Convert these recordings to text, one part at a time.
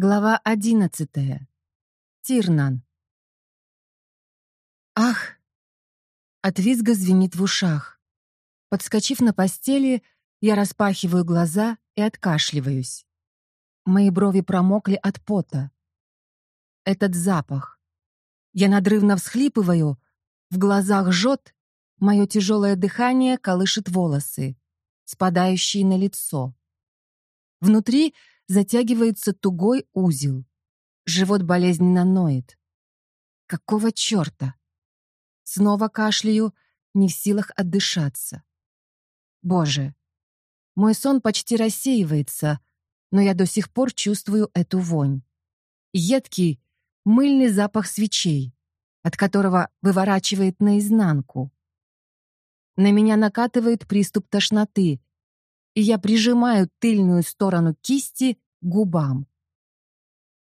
Глава одиннадцатая. Тирнан. Ах! От визга звенит в ушах. Подскочив на постели, я распахиваю глаза и откашливаюсь. Мои брови промокли от пота. Этот запах. Я надрывно всхлипываю, в глазах жжет, мое тяжелое дыхание колышет волосы, спадающие на лицо. Внутри затягивается тугой узел. Живот болезненно ноет. Какого черта? Снова кашляю, не в силах отдышаться. Боже, мой сон почти рассеивается, но я до сих пор чувствую эту вонь. Едкий, мыльный запах свечей, от которого выворачивает наизнанку. На меня накатывает приступ тошноты, и я прижимаю тыльную сторону кисти губам.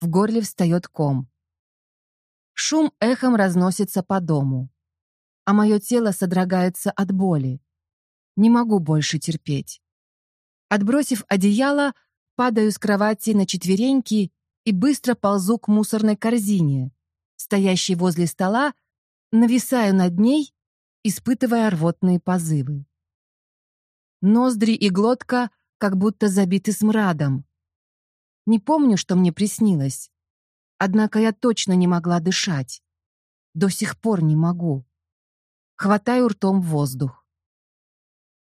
В горле встает ком. Шум эхом разносится по дому, а мое тело содрогается от боли. Не могу больше терпеть. Отбросив одеяло, падаю с кровати на четвереньки и быстро ползу к мусорной корзине, стоящей возле стола, нависаю над ней, испытывая рвотные позывы. Ноздри и глотка как будто забиты смрадом. Не помню, что мне приснилось. Однако я точно не могла дышать. До сих пор не могу. Хватаю ртом воздух.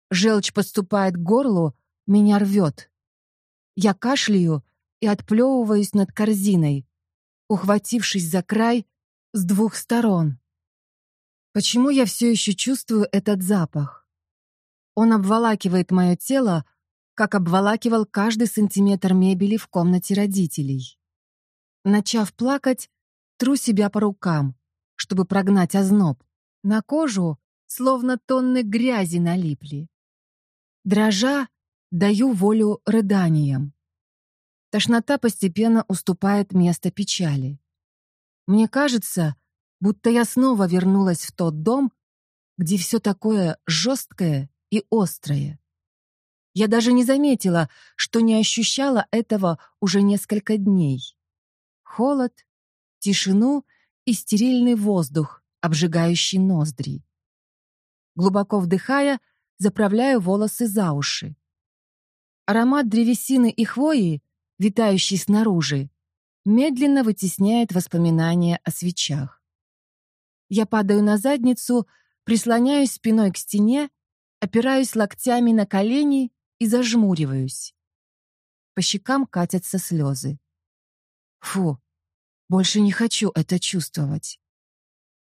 Желчь подступает к горлу, меня рвет. Я кашляю и отплевываюсь над корзиной, ухватившись за край с двух сторон. Почему я все еще чувствую этот запах? Он обволакивает мое тело, как обволакивал каждый сантиметр мебели в комнате родителей. Начав плакать, тру себя по рукам, чтобы прогнать озноб. На кожу словно тонны грязи налипли. Дрожа, даю волю рыданиям. Тошнота постепенно уступает место печали. Мне кажется, будто я снова вернулась в тот дом, где все такое жесткое и острое. Я даже не заметила, что не ощущала этого уже несколько дней. Холод, тишину и стерильный воздух, обжигающий ноздри. Глубоко вдыхая, заправляю волосы за уши. Аромат древесины и хвои, витающий снаружи, медленно вытесняет воспоминания о свечах. Я падаю на задницу, прислоняюсь спиной к стене опираюсь локтями на колени и зажмуриваюсь. По щекам катятся слезы. Фу, больше не хочу это чувствовать.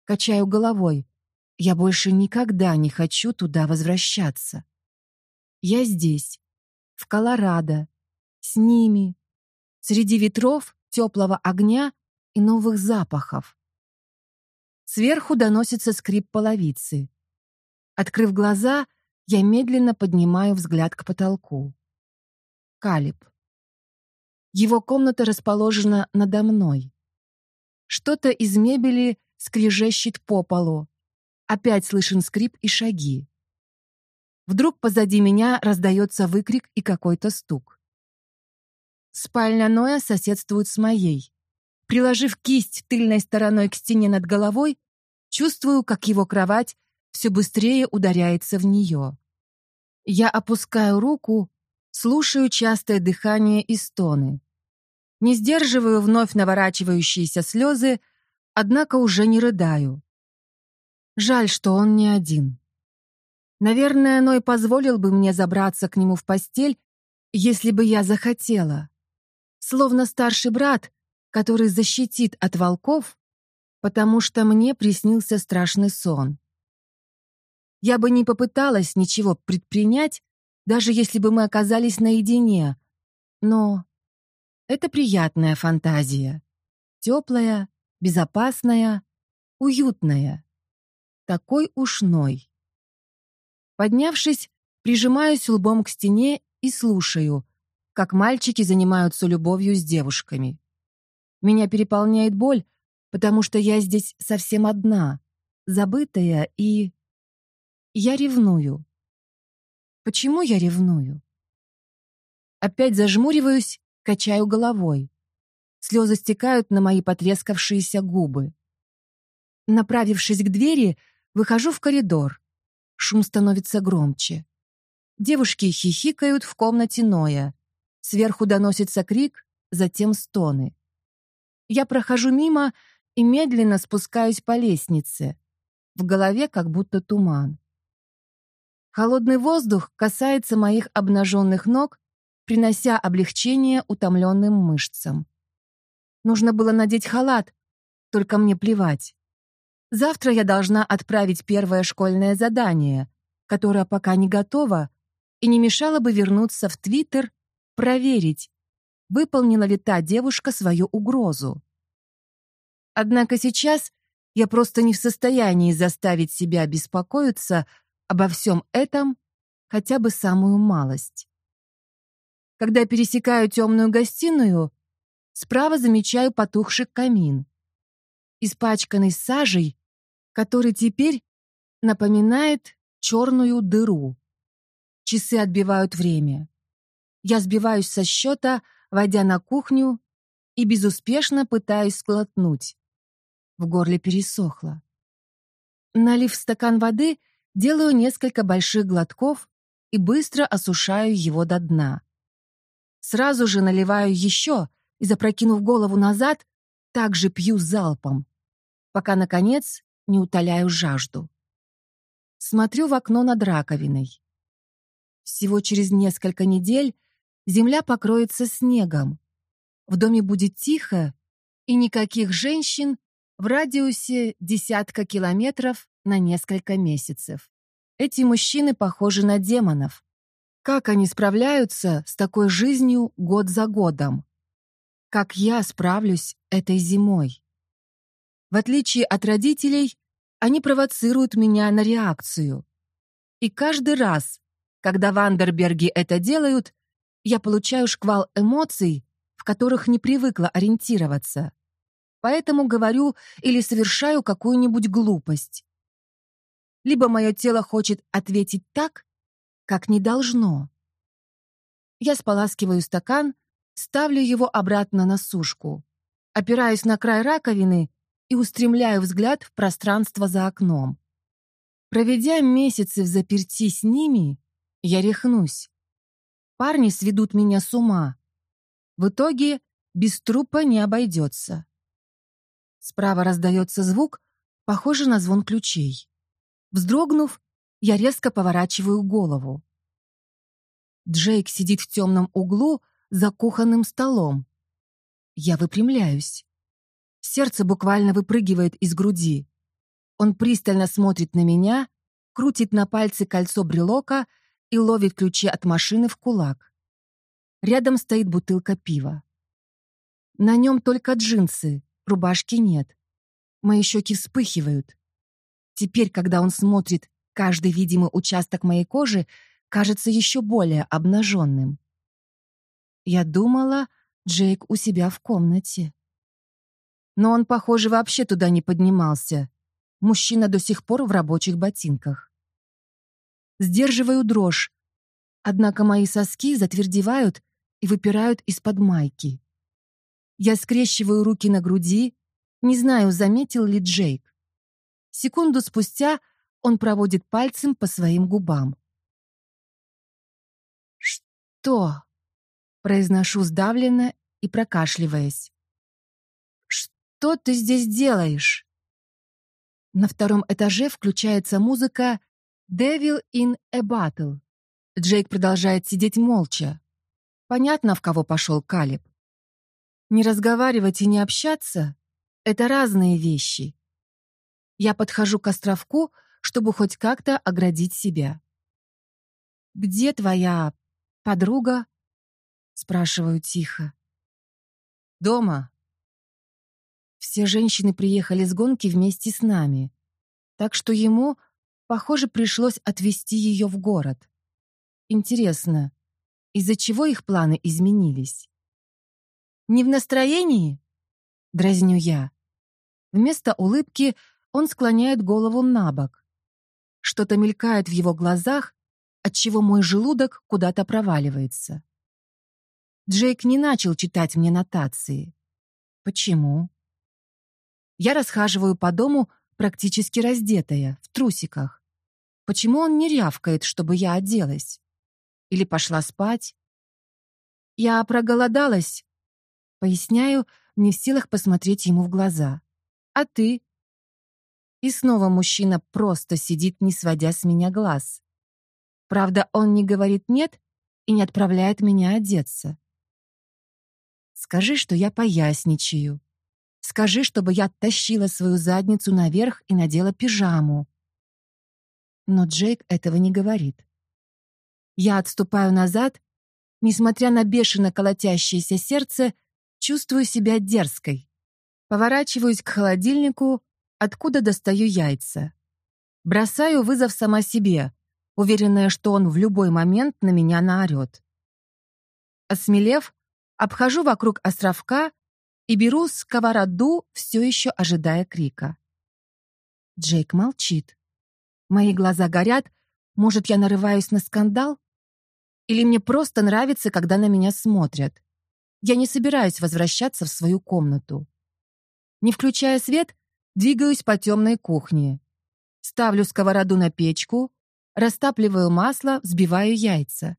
Качаю головой. Я больше никогда не хочу туда возвращаться. Я здесь, в Колорадо, с ними, среди ветров, теплого огня и новых запахов. Сверху доносится скрип половицы. Открыв глаза, я медленно поднимаю взгляд к потолку. Калиб. Его комната расположена надо мной. Что-то из мебели скрежещет по полу. Опять слышен скрип и шаги. Вдруг позади меня раздается выкрик и какой-то стук. Спальня Ноя соседствует с моей. Приложив кисть тыльной стороной к стене над головой, чувствую, как его кровать все быстрее ударяется в нее. Я опускаю руку, слушаю частое дыхание и стоны. Не сдерживаю вновь наворачивающиеся слезы, однако уже не рыдаю. Жаль, что он не один. Наверное, Ной позволил бы мне забраться к нему в постель, если бы я захотела. Словно старший брат, который защитит от волков, потому что мне приснился страшный сон. Я бы не попыталась ничего предпринять, даже если бы мы оказались наедине. Но это приятная фантазия. Теплая, безопасная, уютная. Такой ушной. Поднявшись, прижимаюсь лбом к стене и слушаю, как мальчики занимаются любовью с девушками. Меня переполняет боль, потому что я здесь совсем одна, забытая и я ревную. Почему я ревную? Опять зажмуриваюсь, качаю головой. Слезы стекают на мои потрескавшиеся губы. Направившись к двери, выхожу в коридор. Шум становится громче. Девушки хихикают в комнате Ноя. Сверху доносится крик, затем стоны. Я прохожу мимо и медленно спускаюсь по лестнице. В голове как будто туман. Холодный воздух касается моих обнаженных ног, принося облегчение утомленным мышцам. Нужно было надеть халат, только мне плевать. Завтра я должна отправить первое школьное задание, которое пока не готово, и не мешало бы вернуться в Твиттер, проверить, выполнила ли та девушка свою угрозу. Однако сейчас я просто не в состоянии заставить себя беспокоиться обо всем этом хотя бы самую малость. Когда пересекаю темную гостиную, справа замечаю потухший камин. Испачканный сажей, который теперь напоминает черную дыру. Часы отбивают время. Я сбиваюсь со счета, войдя на кухню и безуспешно пытаюсь сглотнуть. В горле пересохло. Налив стакан воды, делаю несколько больших глотков и быстро осушаю его до дна. Сразу же наливаю еще и, запрокинув голову назад, также пью залпом, пока, наконец, не утоляю жажду. Смотрю в окно над раковиной. Всего через несколько недель земля покроется снегом. В доме будет тихо, и никаких женщин в радиусе десятка километров на несколько месяцев. Эти мужчины похожи на демонов. Как они справляются с такой жизнью год за годом? Как я справлюсь этой зимой? В отличие от родителей, они провоцируют меня на реакцию. И каждый раз, когда Вандерберги это делают, я получаю шквал эмоций, в которых не привыкла ориентироваться поэтому говорю или совершаю какую-нибудь глупость. Либо мое тело хочет ответить так, как не должно. Я споласкиваю стакан, ставлю его обратно на сушку, опираюсь на край раковины и устремляю взгляд в пространство за окном. Проведя месяцы в заперти с ними, я рехнусь. Парни сведут меня с ума. В итоге без трупа не обойдется. Справа раздается звук, похожий на звон ключей. Вздрогнув, я резко поворачиваю голову. Джейк сидит в темном углу за кухонным столом. Я выпрямляюсь. Сердце буквально выпрыгивает из груди. Он пристально смотрит на меня, крутит на пальце кольцо брелока и ловит ключи от машины в кулак. Рядом стоит бутылка пива. На нем только джинсы, Рубашки нет. Мои щеки вспыхивают. Теперь, когда он смотрит каждый видимый участок моей кожи, кажется еще более обнаженным. Я думала, Джейк у себя в комнате. Но он, похоже, вообще туда не поднимался. Мужчина до сих пор в рабочих ботинках. Сдерживаю дрожь, однако мои соски затвердевают и выпирают из-под майки. Я скрещиваю руки на груди, не знаю, заметил ли Джейк. Секунду спустя он проводит пальцем по своим губам. «Что?» — произношу сдавленно и прокашливаясь. «Что ты здесь делаешь?» На втором этаже включается музыка «Devil in a Battle». Джейк продолжает сидеть молча. Понятно, в кого пошел Калиб. Не разговаривать и не общаться — это разные вещи. Я подхожу к островку, чтобы хоть как-то оградить себя. «Где твоя подруга?» — спрашиваю тихо. «Дома». Все женщины приехали с гонки вместе с нами, так что ему, похоже, пришлось отвезти ее в город. Интересно, из-за чего их планы изменились? Не в настроении?» Дразню я. Вместо улыбки он склоняет голову на бок. Что-то мелькает в его глазах, отчего мой желудок куда-то проваливается. Джейк не начал читать мне нотации. Почему? Я расхаживаю по дому практически раздетая, в трусиках. Почему он не рявкает, чтобы я оделась? Или пошла спать? Я проголодалась. Поясняю, не в силах посмотреть ему в глаза. А ты? И снова мужчина просто сидит, не сводя с меня глаз. Правда, он не говорит «нет» и не отправляет меня одеться. Скажи, что я поясничаю. Скажи, чтобы я тащила свою задницу наверх и надела пижаму. Но Джейк этого не говорит. Я отступаю назад, несмотря на бешено колотящееся сердце, чувствую себя дерзкой. Поворачиваюсь к холодильнику, откуда достаю яйца. Бросаю вызов сама себе, уверенная, что он в любой момент на меня наорет. Осмелев, обхожу вокруг островка и беру сковороду, все еще ожидая крика. Джейк молчит. Мои глаза горят. Может, я нарываюсь на скандал? Или мне просто нравится, когда на меня смотрят? Я не собираюсь возвращаться в свою комнату. Не включая свет, двигаюсь по темной кухне. Ставлю сковороду на печку, растапливаю масло, взбиваю яйца.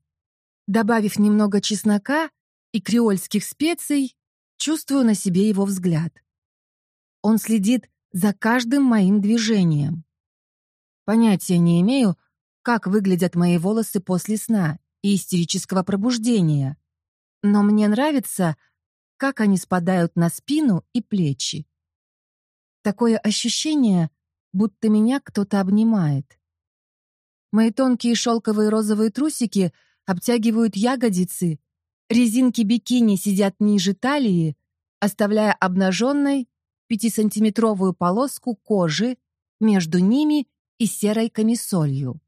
Добавив немного чеснока и креольских специй, чувствую на себе его взгляд. Он следит за каждым моим движением. Понятия не имею, как выглядят мои волосы после сна и истерического пробуждения, но мне нравится, как они спадают на спину и плечи. Такое ощущение, будто меня кто-то обнимает. Мои тонкие шелковые розовые трусики обтягивают ягодицы, резинки бикини сидят ниже талии, оставляя обнаженной пятисантиметровую полоску кожи между ними и серой камисолью.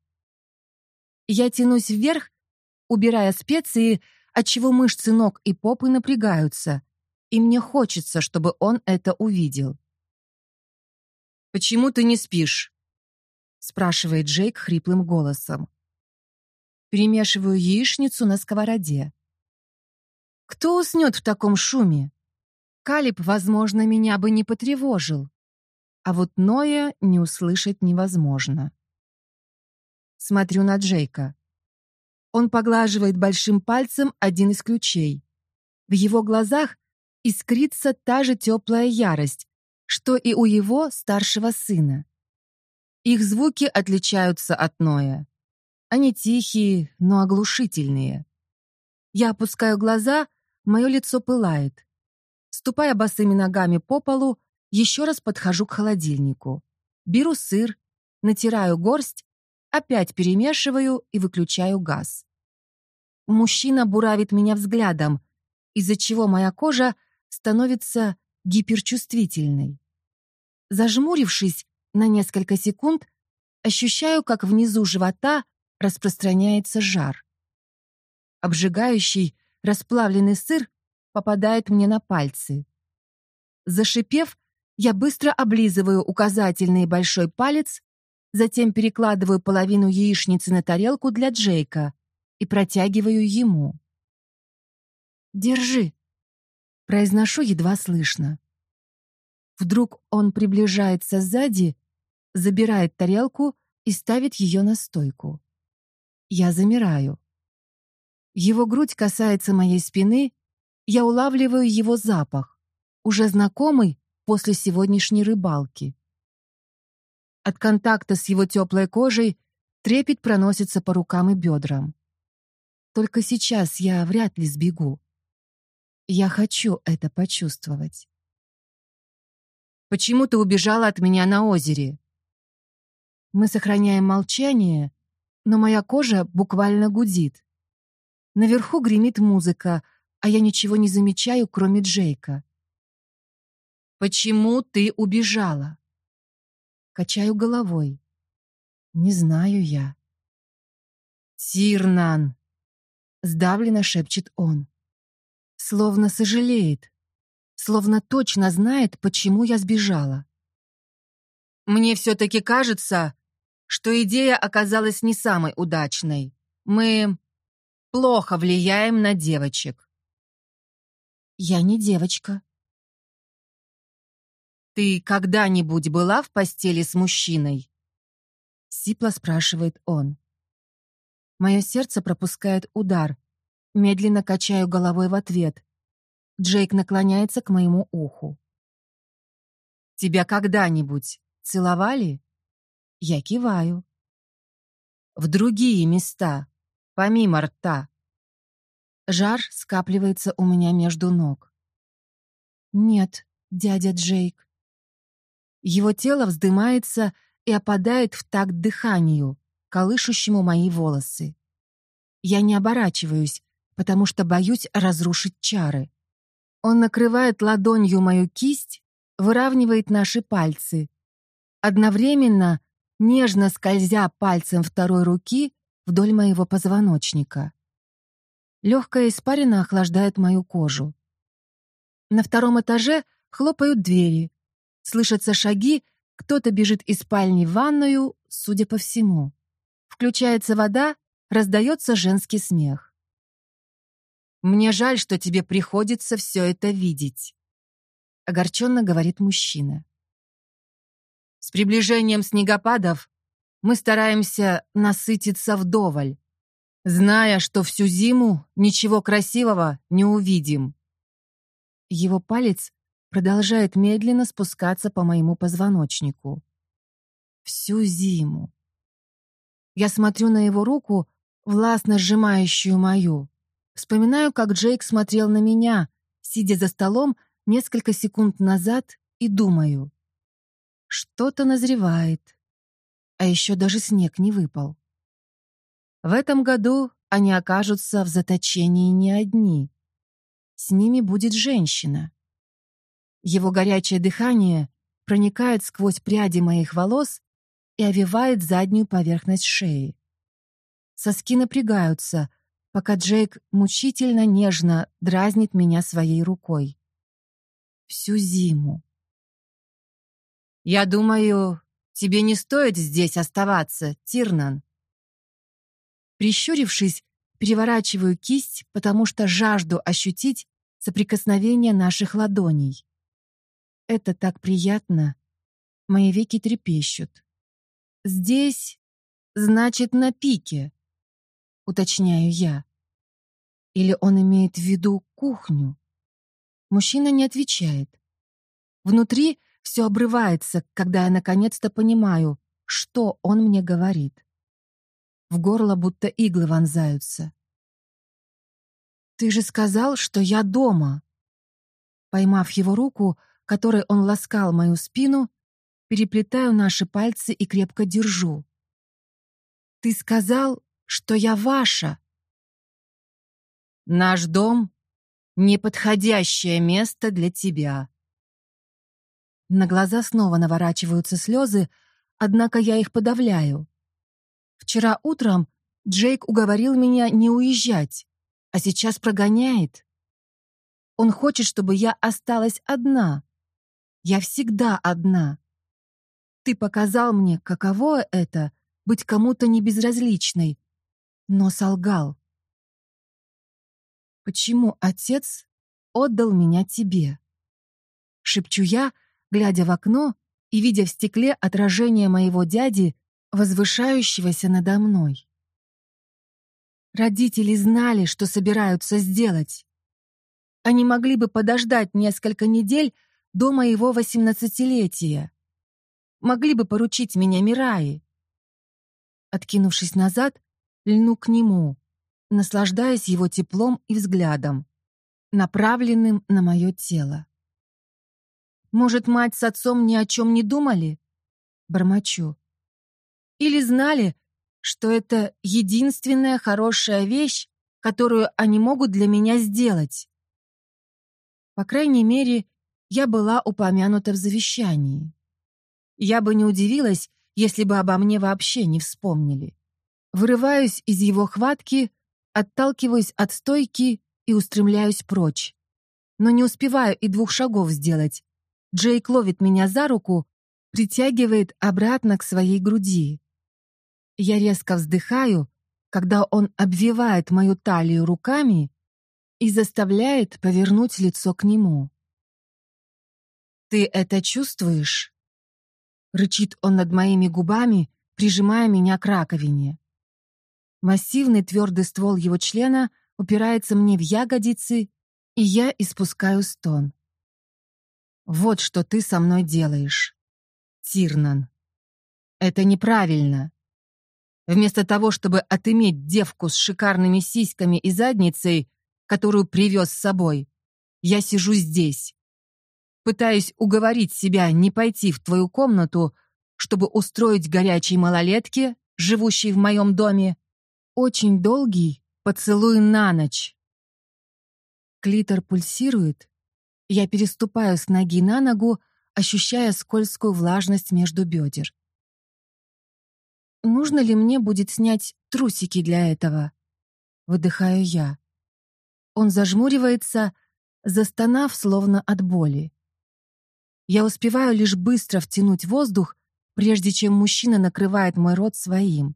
Я тянусь вверх, убирая специи, отчего мышцы ног и попы напрягаются, и мне хочется, чтобы он это увидел. «Почему ты не спишь?» спрашивает Джейк хриплым голосом. Перемешиваю яичницу на сковороде. Кто уснет в таком шуме? Калиб, возможно, меня бы не потревожил. А вот Ноя не услышать невозможно. Смотрю на Джейка. Он поглаживает большим пальцем один из ключей. В его глазах искрится та же теплая ярость, что и у его старшего сына. Их звуки отличаются от Ноя. Они тихие, но оглушительные. Я опускаю глаза, мое лицо пылает. Ступая босыми ногами по полу, еще раз подхожу к холодильнику. Беру сыр, натираю горсть, опять перемешиваю и выключаю газ. Мужчина буравит меня взглядом, из-за чего моя кожа становится гиперчувствительной. Зажмурившись, на несколько секунд ощущаю, как внизу живота распространяется жар. Обжигающий, расплавленный сыр попадает мне на пальцы. Зашипев, я быстро облизываю указательный и большой палец, затем перекладываю половину яичницы на тарелку для Джейка и протягиваю ему. «Держи», — произношу едва слышно. Вдруг он приближается сзади забирает тарелку и ставит ее на стойку. Я замираю. Его грудь касается моей спины, я улавливаю его запах, уже знакомый после сегодняшней рыбалки. От контакта с его теплой кожей трепет проносится по рукам и бедрам. Только сейчас я вряд ли сбегу. Я хочу это почувствовать. «Почему ты убежала от меня на озере?» Мы сохраняем молчание, но моя кожа буквально гудит. Наверху гремит музыка, а я ничего не замечаю, кроме Джейка. «Почему ты убежала?» Качаю головой. «Не знаю я». «Тирнан!» Сдавленно шепчет он. Словно сожалеет. Словно точно знает, почему я сбежала. «Мне все-таки кажется, что идея оказалась не самой удачной. Мы плохо влияем на девочек. Я не девочка. «Ты когда-нибудь была в постели с мужчиной?» Сипло спрашивает он. Мое сердце пропускает удар. Медленно качаю головой в ответ. Джейк наклоняется к моему уху. «Тебя когда-нибудь целовали?» Я киваю. «В другие места, помимо рта». Жар скапливается у меня между ног. «Нет, дядя Джейк». Его тело вздымается и опадает в такт дыханию, колышущему мои волосы. Я не оборачиваюсь, потому что боюсь разрушить чары. Он накрывает ладонью мою кисть, выравнивает наши пальцы. Одновременно, нежно скользя пальцем второй руки вдоль моего позвоночника. Легкая испарина охлаждает мою кожу. На втором этаже хлопают двери. Слышатся шаги, кто-то бежит из спальни в ванную, судя по всему. Включается вода, раздается женский смех. «Мне жаль, что тебе приходится все это видеть», — огорченно говорит мужчина. «С приближением снегопадов мы стараемся насытиться вдоволь, зная, что всю зиму ничего красивого не увидим». Его палец продолжает медленно спускаться по моему позвоночнику. Всю зиму. Я смотрю на его руку, властно сжимающую мою. Вспоминаю, как Джейк смотрел на меня, сидя за столом несколько секунд назад, и думаю. Что-то назревает. А еще даже снег не выпал. В этом году они окажутся в заточении не одни. С ними будет женщина. Его горячее дыхание проникает сквозь пряди моих волос и овивает заднюю поверхность шеи. Соски напрягаются — пока Джейк мучительно нежно дразнит меня своей рукой. Всю зиму. «Я думаю, тебе не стоит здесь оставаться, Тирнан». Прищурившись, переворачиваю кисть, потому что жажду ощутить соприкосновение наших ладоней. Это так приятно. Мои веки трепещут. Здесь, значит, на пике уточняю я. Или он имеет в виду кухню? Мужчина не отвечает. Внутри все обрывается, когда я наконец-то понимаю, что он мне говорит. В горло будто иглы вонзаются. «Ты же сказал, что я дома!» Поймав его руку, которой он ласкал мою спину, переплетаю наши пальцы и крепко держу. «Ты сказал, что я ваша. Наш дом — неподходящее место для тебя. На глаза снова наворачиваются слезы, однако я их подавляю. Вчера утром Джейк уговорил меня не уезжать, а сейчас прогоняет. Он хочет, чтобы я осталась одна. Я всегда одна. Ты показал мне, каково это — быть кому-то небезразличной, но солгал. «Почему отец отдал меня тебе?» Шепчу я, глядя в окно и видя в стекле отражение моего дяди, возвышающегося надо мной. Родители знали, что собираются сделать. Они могли бы подождать несколько недель до моего восемнадцатилетия. Могли бы поручить меня Мираи. Откинувшись назад, льну к нему, наслаждаясь его теплом и взглядом, направленным на мое тело. Может, мать с отцом ни о чем не думали? Бормочу. Или знали, что это единственная хорошая вещь, которую они могут для меня сделать? По крайней мере, я была упомянута в завещании. Я бы не удивилась, если бы обо мне вообще не вспомнили. Вырываюсь из его хватки, отталкиваюсь от стойки и устремляюсь прочь. Но не успеваю и двух шагов сделать. Джейк ловит меня за руку, притягивает обратно к своей груди. Я резко вздыхаю, когда он обвивает мою талию руками и заставляет повернуть лицо к нему. «Ты это чувствуешь?» Рычит он над моими губами, прижимая меня к раковине. Массивный твердый ствол его члена упирается мне в ягодицы, и я испускаю стон. «Вот что ты со мной делаешь, Тирнан. Это неправильно. Вместо того, чтобы отыметь девку с шикарными сиськами и задницей, которую привез с собой, я сижу здесь. Пытаюсь уговорить себя не пойти в твою комнату, чтобы устроить горячей малолетке, живущей в моем доме, очень долгий поцелуй на ночь. Клитор пульсирует. Я переступаю с ноги на ногу, ощущая скользкую влажность между бедер. Нужно ли мне будет снять трусики для этого? Выдыхаю я. Он зажмуривается, застонав словно от боли. Я успеваю лишь быстро втянуть воздух, прежде чем мужчина накрывает мой рот своим.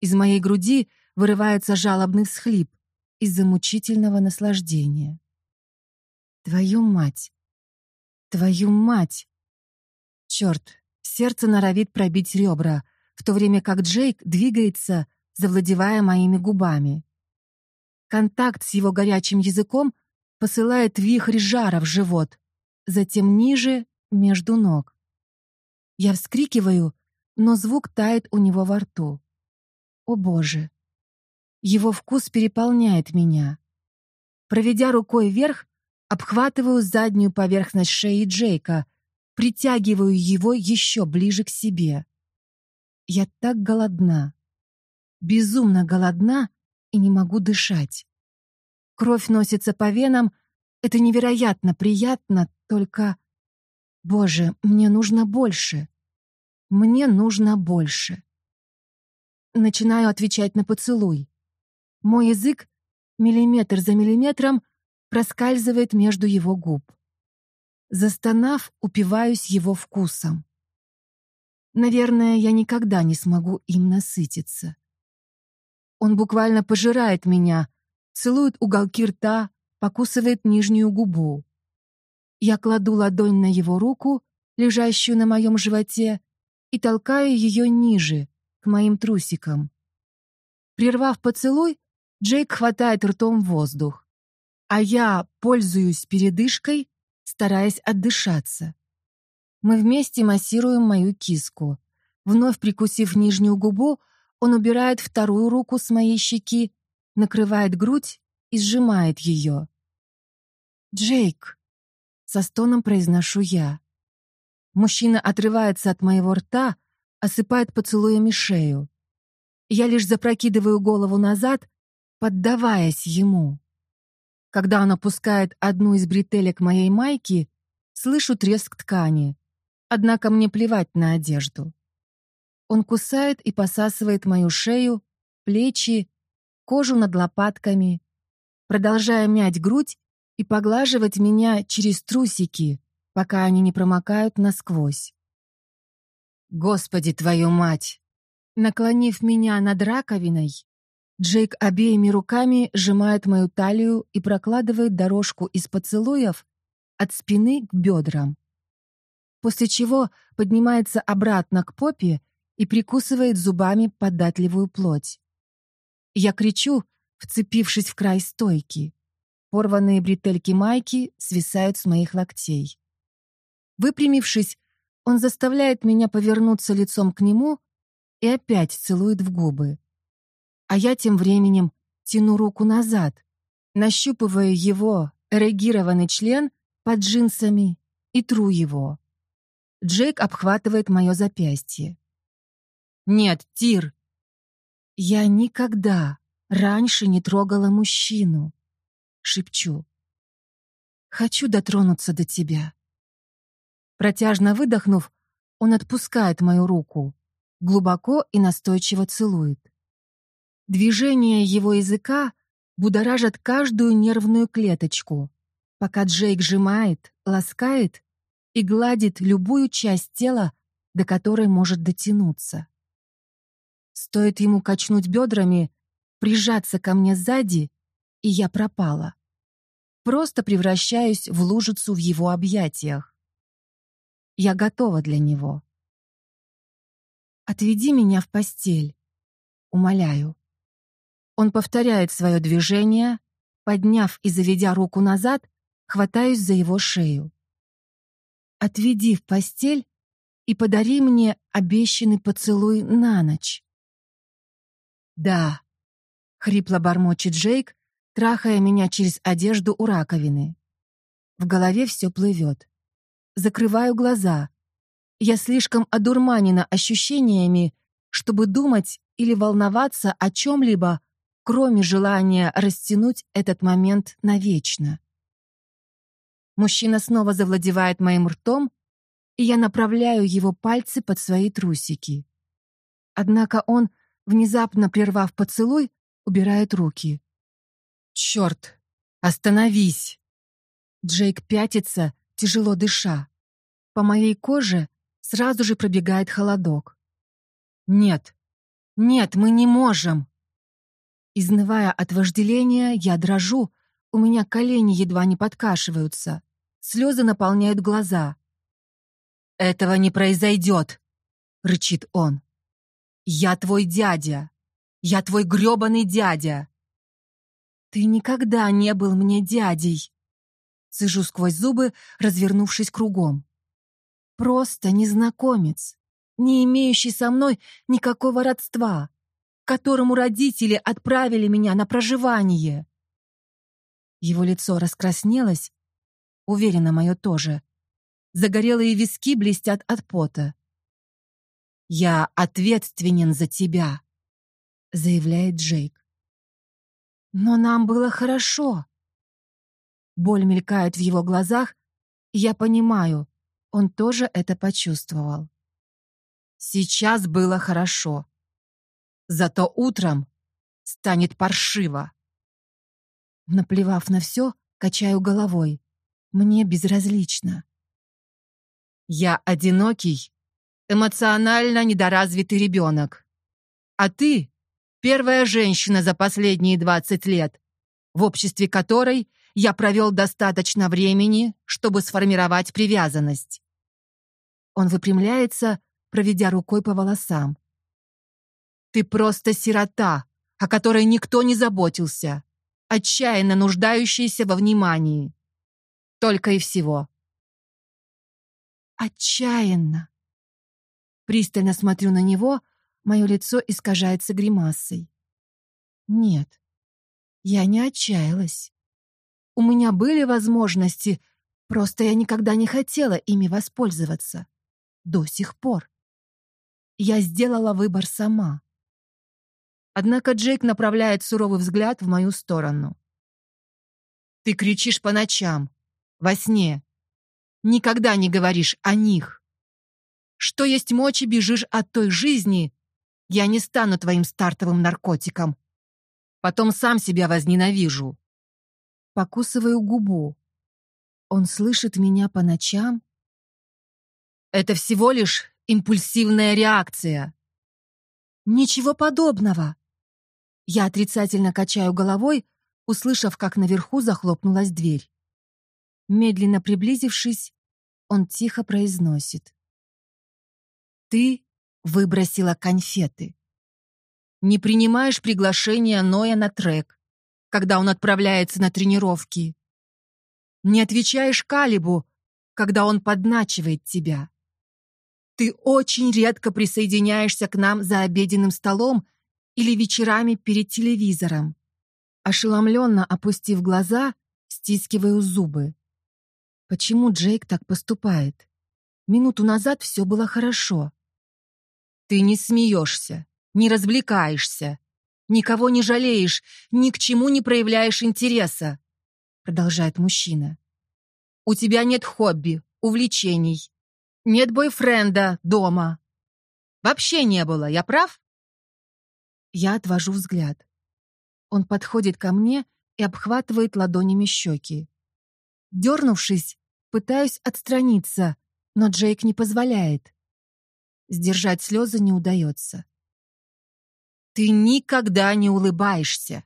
Из моей груди вырывается жалобный всхлип из-за мучительного наслаждения. Твою мать! Твою мать! Черт, сердце норовит пробить ребра, в то время как Джейк двигается, завладевая моими губами. Контакт с его горячим языком посылает вихрь жара в живот, затем ниже, между ног. Я вскрикиваю, но звук тает у него во рту. О боже! Его вкус переполняет меня. Проведя рукой вверх, обхватываю заднюю поверхность шеи Джейка, притягиваю его еще ближе к себе. Я так голодна. Безумно голодна и не могу дышать. Кровь носится по венам, это невероятно приятно, только... Боже, мне нужно больше. Мне нужно больше. Начинаю отвечать на поцелуй. Мой язык миллиметр за миллиметром проскальзывает между его губ. Застонав, упиваюсь его вкусом. Наверное, я никогда не смогу им насытиться. Он буквально пожирает меня, целует уголки рта, покусывает нижнюю губу. Я кладу ладонь на его руку, лежащую на моем животе, и толкаю ее ниже, моим трусикам. Прервав поцелуй, Джейк хватает ртом воздух, а я пользуюсь передышкой, стараясь отдышаться. Мы вместе массируем мою киску. Вновь прикусив нижнюю губу, он убирает вторую руку с моей щеки, накрывает грудь и сжимает ее. «Джейк!» — со стоном произношу я. Мужчина отрывается от моего рта, осыпает поцелуями шею. Я лишь запрокидываю голову назад, поддаваясь ему. Когда он опускает одну из бретелек моей майки, слышу треск ткани. Однако мне плевать на одежду. Он кусает и посасывает мою шею, плечи, кожу над лопатками, продолжая мять грудь и поглаживать меня через трусики, пока они не промокают насквозь. «Господи, твою мать!» Наклонив меня над раковиной, Джейк обеими руками сжимает мою талию и прокладывает дорожку из поцелуев от спины к бедрам. После чего поднимается обратно к попе и прикусывает зубами податливую плоть. Я кричу, вцепившись в край стойки. Порванные бретельки майки свисают с моих локтей. Выпрямившись, он заставляет меня повернуться лицом к нему и опять целует в губы. А я тем временем тяну руку назад, нащупывая его эрегированный член под джинсами и тру его. Джейк обхватывает мое запястье. «Нет, Тир!» «Я никогда раньше не трогала мужчину», — шепчу. «Хочу дотронуться до тебя». Протяжно выдохнув, он отпускает мою руку, глубоко и настойчиво целует. Движения его языка будоражат каждую нервную клеточку, пока Джейк сжимает, ласкает и гладит любую часть тела, до которой может дотянуться. Стоит ему качнуть бедрами, прижаться ко мне сзади, и я пропала. Просто превращаюсь в лужицу в его объятиях. Я готова для него. «Отведи меня в постель», — умоляю. Он повторяет свое движение, подняв и заведя руку назад, хватаюсь за его шею. «Отведи в постель и подари мне обещанный поцелуй на ночь». «Да», — хрипло бормочет Джейк, трахая меня через одежду у раковины. В голове все плывет. Закрываю глаза. Я слишком одурманена ощущениями, чтобы думать или волноваться о чем-либо, кроме желания растянуть этот момент навечно. Мужчина снова завладевает моим ртом, и я направляю его пальцы под свои трусики. Однако он, внезапно прервав поцелуй, убирает руки. «Черт! Остановись!» Джейк пятится, тяжело дыша. По моей коже сразу же пробегает холодок. «Нет, нет, мы не можем!» Изнывая от вожделения, я дрожу, у меня колени едва не подкашиваются. Слезы наполняют глаза. «Этого не произойдет!» — рычит он. «Я твой дядя! Я твой грёбаный дядя!» «Ты никогда не был мне дядей!» Сижу сквозь зубы, развернувшись кругом. «Просто незнакомец, не имеющий со мной никакого родства!» которому родители отправили меня на проживание. Его лицо раскраснелось, уверенно мое тоже. Загорелые виски блестят от пота. «Я ответственен за тебя», — заявляет Джейк. «Но нам было хорошо». Боль мелькает в его глазах, я понимаю, он тоже это почувствовал. «Сейчас было хорошо», Зато утром станет паршиво. Наплевав на все, качаю головой. Мне безразлично. Я одинокий, эмоционально недоразвитый ребенок. А ты — первая женщина за последние 20 лет, в обществе которой я провел достаточно времени, чтобы сформировать привязанность. Он выпрямляется, проведя рукой по волосам. Ты просто сирота, о которой никто не заботился, отчаянно нуждающаяся во внимании. Только и всего. Отчаянно. Пристально смотрю на него, мое лицо искажается гримасой. Нет, я не отчаялась. У меня были возможности, просто я никогда не хотела ими воспользоваться. До сих пор. Я сделала выбор сама. Однако Джейк направляет суровый взгляд в мою сторону. «Ты кричишь по ночам, во сне. Никогда не говоришь о них. Что есть мочи, бежишь от той жизни, я не стану твоим стартовым наркотиком. Потом сам себя возненавижу». Покусываю губу. Он слышит меня по ночам? Это всего лишь импульсивная реакция. Ничего подобного. Я отрицательно качаю головой, услышав, как наверху захлопнулась дверь. Медленно приблизившись, он тихо произносит. «Ты выбросила конфеты. Не принимаешь приглашение Ноя на трек, когда он отправляется на тренировки. Не отвечаешь Калибу, когда он подначивает тебя. Ты очень редко присоединяешься к нам за обеденным столом или вечерами перед телевизором. Ошеломленно опустив глаза, стискиваю зубы. Почему Джейк так поступает? Минуту назад все было хорошо. Ты не смеешься, не развлекаешься, никого не жалеешь, ни к чему не проявляешь интереса, продолжает мужчина. У тебя нет хобби, увлечений, нет бойфренда дома. Вообще не было, я прав? Я отвожу взгляд. Он подходит ко мне и обхватывает ладонями щеки. Дернувшись, пытаюсь отстраниться, но Джейк не позволяет. Сдержать слезы не удается. «Ты никогда не улыбаешься»,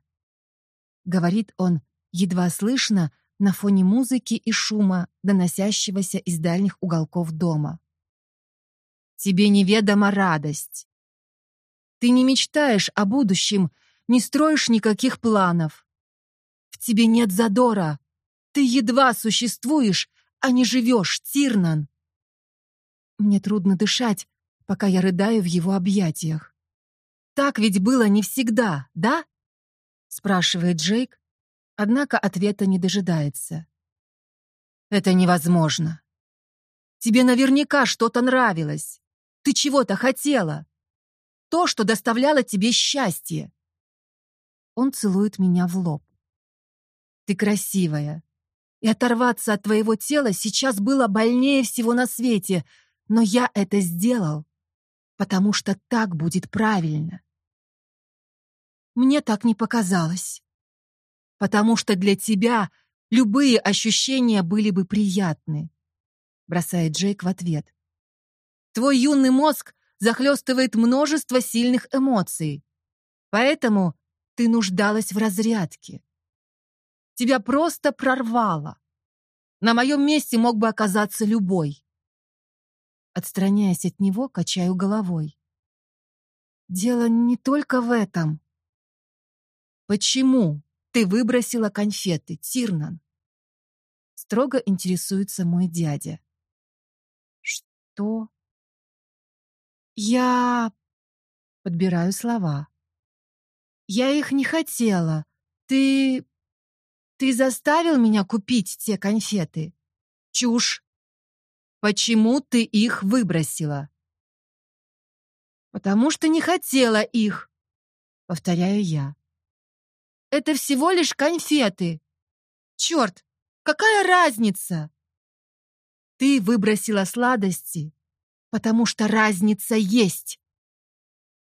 — говорит он, едва слышно, на фоне музыки и шума, доносящегося из дальних уголков дома. Тебе неведома радость. Ты не мечтаешь о будущем, не строишь никаких планов. В тебе нет задора. Ты едва существуешь, а не живешь, Тирнан. Мне трудно дышать, пока я рыдаю в его объятиях. Так ведь было не всегда, да? спрашивает Джейк, однако ответа не дожидается. Это невозможно. Тебе наверняка что-то нравилось. Ты чего-то хотела. То, что доставляло тебе счастье. Он целует меня в лоб. Ты красивая. И оторваться от твоего тела сейчас было больнее всего на свете, но я это сделал, потому что так будет правильно. Мне так не показалось. Потому что для тебя любые ощущения были бы приятны, бросает Джейк в ответ. Твой юный мозг захлестывает множество сильных эмоций, поэтому ты нуждалась в разрядке. Тебя просто прорвало. На моем месте мог бы оказаться любой. Отстраняясь от него, качаю головой. Дело не только в этом. «Почему ты выбросила конфеты, Тирнан?» Строго интересуется мой дядя. «Что?» «Я...» Подбираю слова. «Я их не хотела. Ты... ты заставил меня купить те конфеты?» «Чушь! Почему ты их выбросила?» «Потому что не хотела их», — повторяю я. Это всего лишь конфеты. Черт, какая разница? Ты выбросила сладости, потому что разница есть.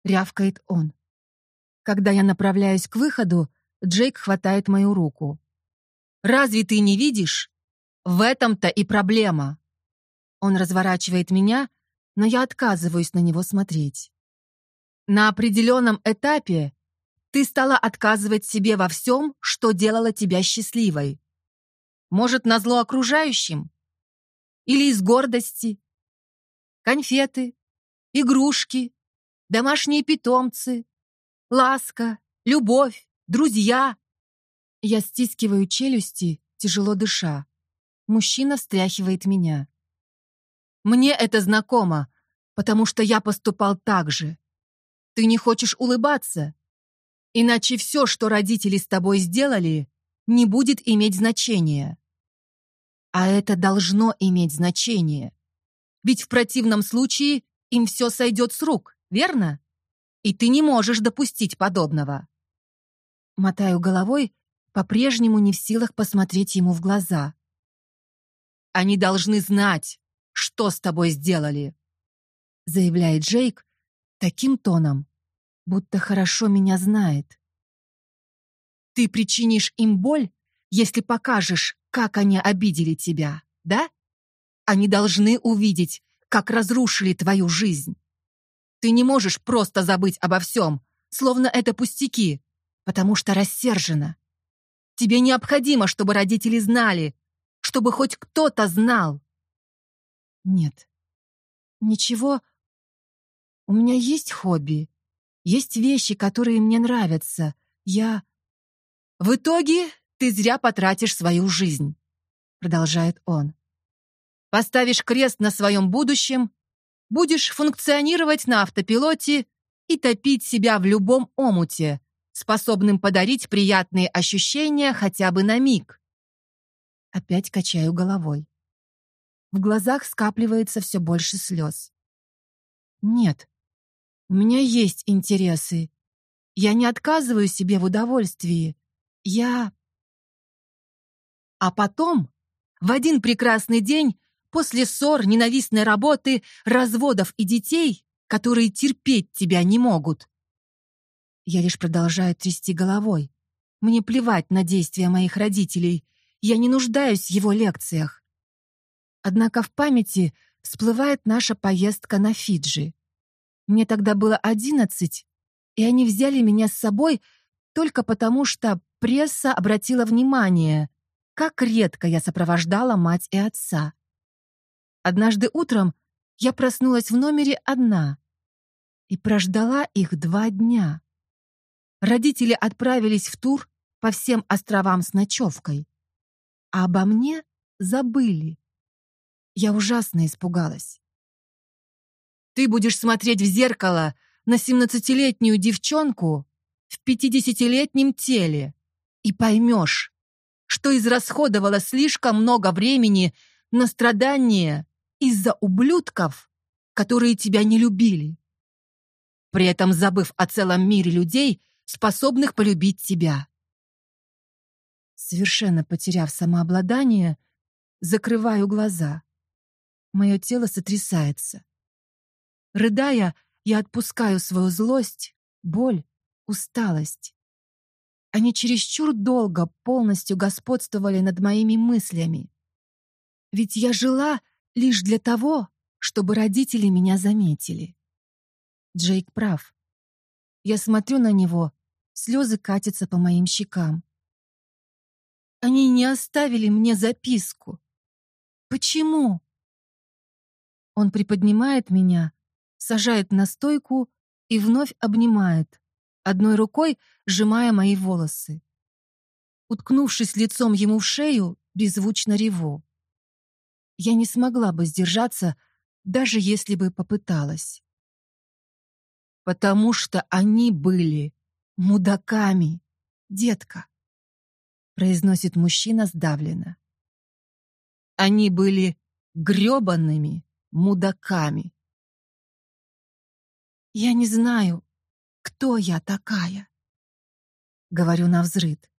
Рявкает он. Когда я направляюсь к выходу, Джейк хватает мою руку. «Разве ты не видишь? В этом-то и проблема». Он разворачивает меня, но я отказываюсь на него смотреть. На определенном этапе ты стала отказывать себе во всем, что делало тебя счастливой. Может, назло окружающим? Или из гордости? Конфеты, игрушки, домашние питомцы, ласка, любовь, друзья. Я стискиваю челюсти, тяжело дыша. Мужчина встряхивает меня. Мне это знакомо, потому что я поступал так же. Ты не хочешь улыбаться? Иначе все, что родители с тобой сделали, не будет иметь значения. А это должно иметь значение. Ведь в противном случае им все сойдет с рук, верно? И ты не можешь допустить подобного. Мотаю головой, по-прежнему не в силах посмотреть ему в глаза. Они должны знать, что с тобой сделали, заявляет Джейк таким тоном, будто хорошо меня знает. Ты причинишь им боль, если покажешь, как они обидели тебя, да? Они должны увидеть, как разрушили твою жизнь. Ты не можешь просто забыть обо всем, словно это пустяки, потому что рассержена. Тебе необходимо, чтобы родители знали, чтобы хоть кто-то знал. Нет, ничего. У меня есть хобби, есть вещи, которые мне нравятся. Я... В итоге ты зря потратишь свою жизнь, продолжает он. Поставишь крест на своем будущем, будешь функционировать на автопилоте и топить себя в любом омуте, способным подарить приятные ощущения хотя бы на миг. Опять качаю головой. В глазах скапливается все больше слез. Нет, у меня есть интересы. Я не отказываю себе в удовольствии. Я... А потом, в один прекрасный день, после ссор, ненавистной работы, разводов и детей, которые терпеть тебя не могут. Я лишь продолжаю трясти головой. Мне плевать на действия моих родителей. Я не нуждаюсь в его лекциях. Однако в памяти всплывает наша поездка на Фиджи. Мне тогда было одиннадцать, и они взяли меня с собой только потому, что пресса обратила внимание, как редко я сопровождала мать и отца. Однажды утром я проснулась в номере одна и прождала их два дня. Родители отправились в тур по всем островам с ночевкой, а обо мне забыли. Я ужасно испугалась. Ты будешь смотреть в зеркало на семнадцатилетнюю девчонку в пятидесятилетнем теле и поймешь, что израсходовала слишком много времени на страдания из-за ублюдков, которые тебя не любили, при этом забыв о целом мире людей, способных полюбить тебя. Совершенно потеряв самообладание, закрываю глаза. Мое тело сотрясается. Рыдая, я отпускаю свою злость, боль, усталость. Они чересчур долго полностью господствовали над моими мыслями. Ведь я жила лишь для того, чтобы родители меня заметили. Джейк прав. Я смотрю на него, слезы катятся по моим щекам. Они не оставили мне записку. Почему? Он приподнимает меня, сажает на стойку и вновь обнимает, одной рукой сжимая мои волосы. Уткнувшись лицом ему в шею, беззвучно реву. Я не смогла бы сдержаться, даже если бы попыталась. Потому что они были мудаками, детка произносит мужчина сдавленно. Они были грёбаными мудаками. Я не знаю, кто я такая, говорю навзрыд.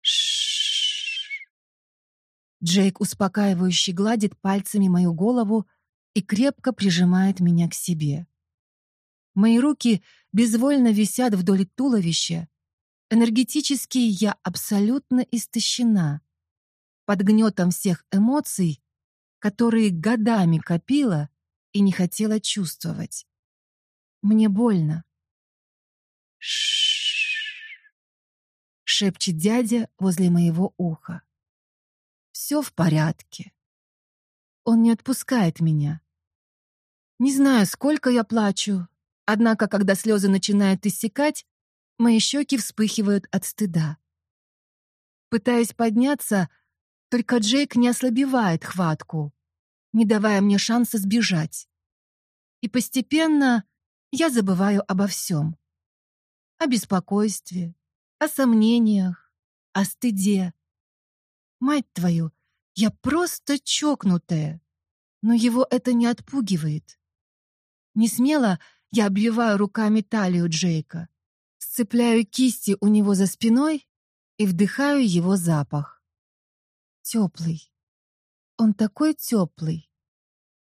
Шш. Джейк успокаивающе гладит пальцами мою голову и крепко прижимает меня к себе. Мои руки безвольно висят вдоль туловища, Энергетически я абсолютно истощена. Под гнетом всех эмоций, которые годами копила и не хотела чувствовать. Мне больно. Ш шепчет дядя возле моего уха. Все в порядке. Он не отпускает меня. Не знаю, сколько я плачу, однако, когда слезы начинают иссякать, Мои щеки вспыхивают от стыда. Пытаясь подняться, только Джейк не ослабевает хватку, не давая мне шанса сбежать. И постепенно я забываю обо всем. О беспокойстве, о сомнениях, о стыде. Мать твою, я просто чокнутая, но его это не отпугивает. Не смело я обвиваю руками талию Джейка сцепляю кисти у него за спиной и вдыхаю его запах. Теплый. Он такой теплый.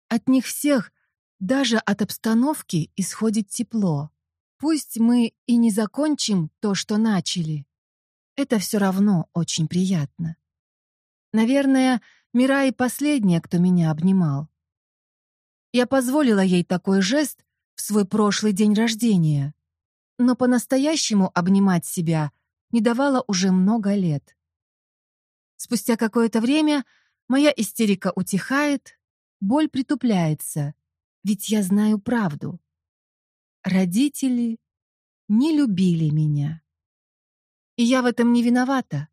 От них всех, даже от обстановки, исходит тепло. Пусть мы и не закончим то, что начали. Это все равно очень приятно. Наверное, Мира и последняя, кто меня обнимал. Я позволила ей такой жест в свой прошлый день рождения но по-настоящему обнимать себя не давала уже много лет. Спустя какое-то время моя истерика утихает, боль притупляется, ведь я знаю правду. Родители не любили меня. И я в этом не виновата.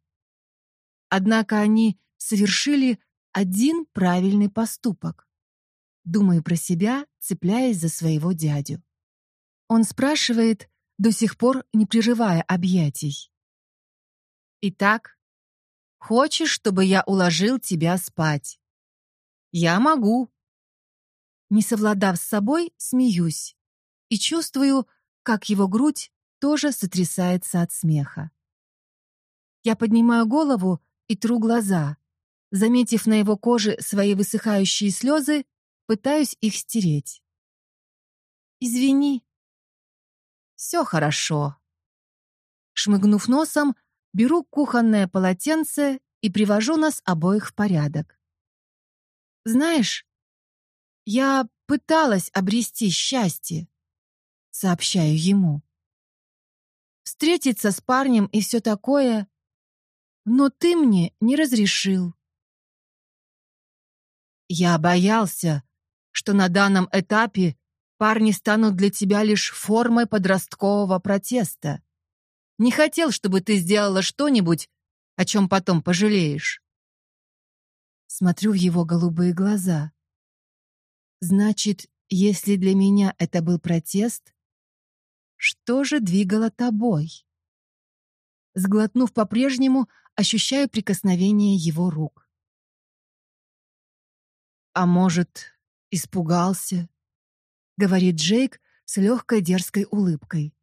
Однако они совершили один правильный поступок. Думаю про себя, цепляясь за своего дядю. Он спрашивает, до сих пор не прерывая объятий. «Итак, хочешь, чтобы я уложил тебя спать?» «Я могу». Не совладав с собой, смеюсь и чувствую, как его грудь тоже сотрясается от смеха. Я поднимаю голову и тру глаза. Заметив на его коже свои высыхающие слезы, пытаюсь их стереть. «Извини», все хорошо. Шмыгнув носом, беру кухонное полотенце и привожу нас обоих в порядок. Знаешь, я пыталась обрести счастье, сообщаю ему. Встретиться с парнем и все такое. но ты мне не разрешил. Я боялся, что на данном этапе парни станут для тебя лишь формой подросткового протеста. Не хотел, чтобы ты сделала что-нибудь, о чем потом пожалеешь. Смотрю в его голубые глаза. Значит, если для меня это был протест, что же двигало тобой? Сглотнув по-прежнему, ощущаю прикосновение его рук. А может, испугался? Говорит Джейк с легкой дерзкой улыбкой.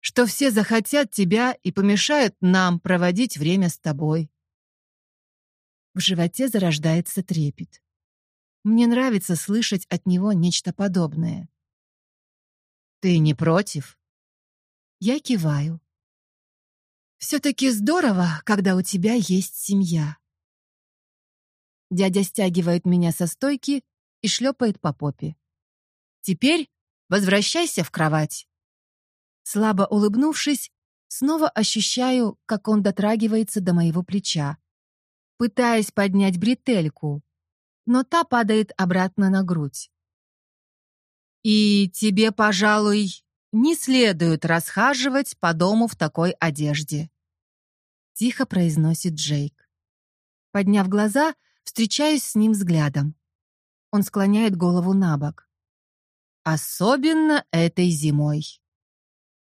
Что все захотят тебя и помешают нам проводить время с тобой. В животе зарождается трепет. Мне нравится слышать от него нечто подобное. «Ты не против?» Я киваю. «Все-таки здорово, когда у тебя есть семья». Дядя стягивает меня со стойки и шлепает по попе. «Теперь возвращайся в кровать». Слабо улыбнувшись, снова ощущаю, как он дотрагивается до моего плеча, пытаясь поднять бретельку, но та падает обратно на грудь. «И тебе, пожалуй, не следует расхаживать по дому в такой одежде», тихо произносит Джейк. Подняв глаза, встречаюсь с ним взглядом. Он склоняет голову на бок. «Особенно этой зимой».